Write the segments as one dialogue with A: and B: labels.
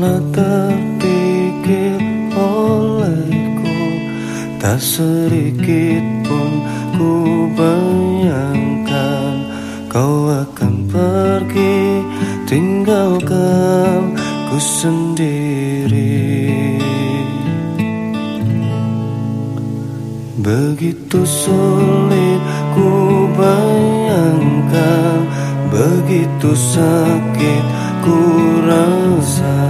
A: pernah terpikir olehku. Tak sedikit pun ku bayangkan Kau akan pergi. Tinggalkan ku sendiri. Begitu sulit ku bayangkan. Begitu sakit ku rasakan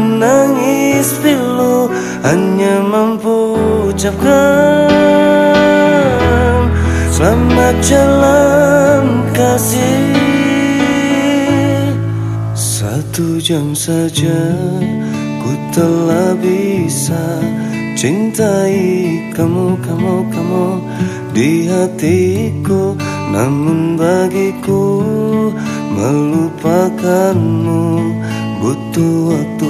A: Menangis pilu Hanya mampu ucapkan Selamat jalan kasih. Satu jam saja ku telah bisa Cintai kamu, kamu, kamu di hatiku. Namun bagiku melupakanmu Butuh waktuku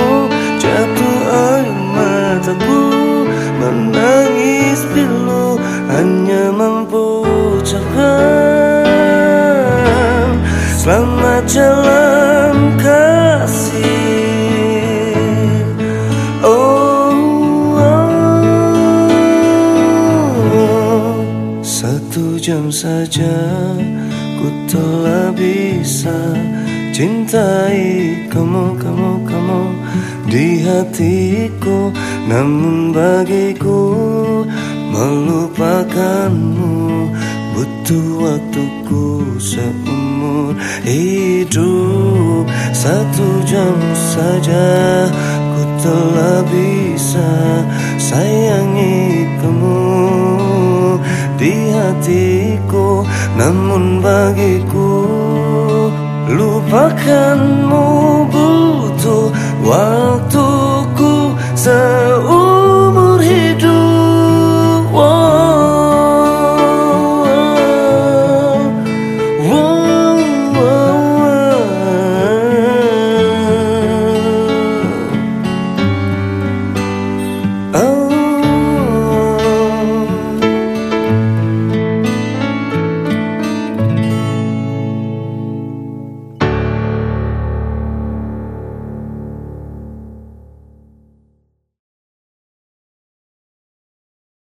A: hanya mampu ucapkan selamat jalan kasih oh, oh. satu jam saja ku telah bisa Cintai kamu, kamu, kamu di hatiku Namun bagiku melupakanmu. Butuh waktuku seumur hidup. Satu jam saja ku telah bisa sayangi kamu. Di hatiku Namun bagiku lupakan